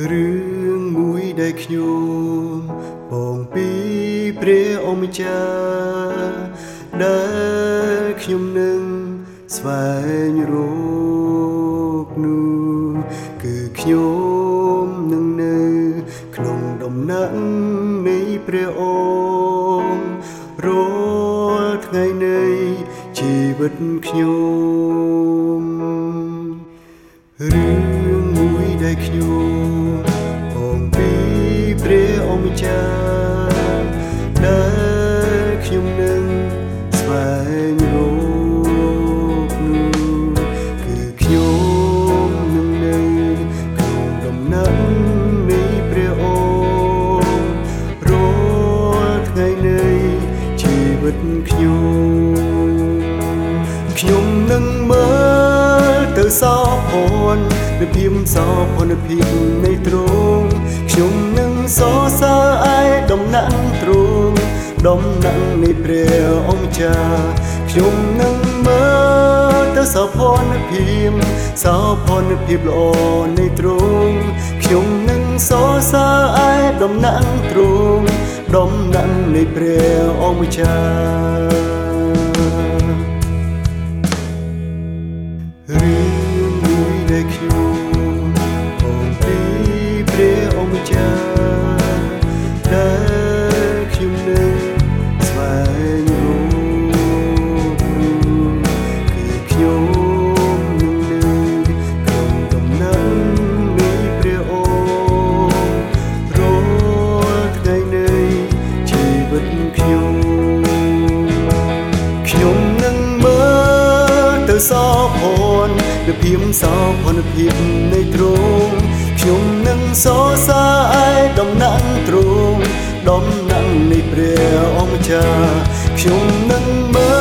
រឿងមួយដែលខ្ញុំបងពីព្រះអម្ចាស់ដែលខ្ញុំនឹងស្វែងរកនោះគឺខ្ញុំនឹងនៅ ក្នុងដំណាក់នៃព្រះអង្គរាល់ថ្ងៃនៃជីវិតខ្ញុំរឿង មួយដែលខ្ញុំម្ចាស់ សោភ័ណ្ឌនៅភៀមសោភ័ណ្ឌភាពនៃទ្រង់ខ្ញុំនឹងសរសើរឯដំណាក់ទ្រង់ដំណាក់នៃព្រះអង្គចាខ្ញុំនឹងមើលទៅសោភ័ណ្ឌភាពសោភ័ណ្ឌភាពល្អនៃទ្រង់ខ្ញុំនឹងសរសើរឯដំណាក់ទ្រង់ដំណាក់នៃព្រះអង្គចា នៅភៀមសោភ័ណ្ឌភាពនៃទ្រង់ខ្ញុំនឹងសរសើរឯដំណាក់ទ្រង់ដំណាក់នៃព្រះអង្គម្ចាស់ខ្ញុំនឹងមើ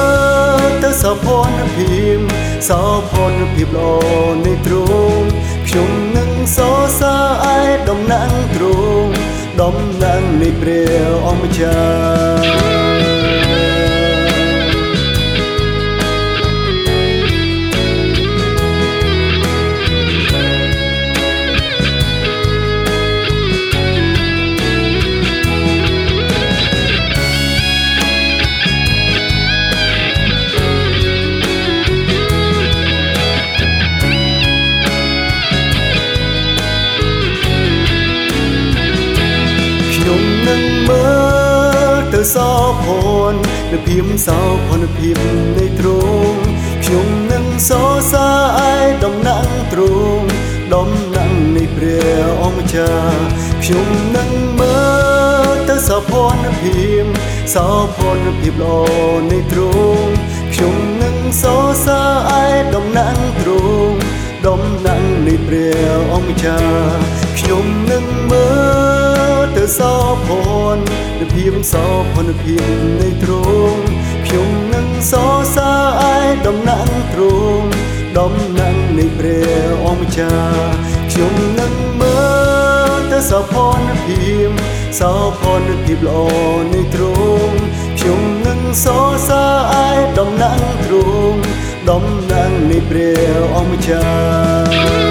លទៅសោភ័ណ្ឌភាពសោភ័ណ្ឌភាពល្អនៃទ្រង់ខ្ញុំនឹងសរសើរឯដំណាក់ទ្រង់ដំណាក់នៃព្រះអង្គម្ចាស់ សោភ័ណ្ឌនៅភៀមសោភ័ណ្ឌភាពនៃទ្រង់ខ្ញុំនឹងសរសើរឯដំណាក់ទ្រង់ដំណាក់នៃព្រះអង្គម្ចាស់ខ្ញុំនឹងមើលទៅសោភ័ណ្ឌភាពសោភ័ណ្ឌភាពល្អនៃទ្រង់ខ្ញុំនឹងសរសើរឯដំណាក់ទ្រង់ដំណាក់នៃព្រះអង្គម្ចាស់ខ្ញុំនឹងមើលទៅ សោភ័ណ្ឌនៅភាពសោភ័ណ្ឌភាពនៃទ្រង់ខ្ញុំនឹងសរសើរឯដំណាក់ទ្រង់ដំណាក់នៃព្រះអង្គម្ចាស់ខ្ញុំនឹងមើលទៅសោភ័ណ្ឌភាពសោភ័ណ្ឌភាពល្អនៃទ្រង់ខ្ញុំនឹងសរសើរឯដំណាក់ទ្រង់ដំណាំងនៃព្រះអង្គម្ចាស់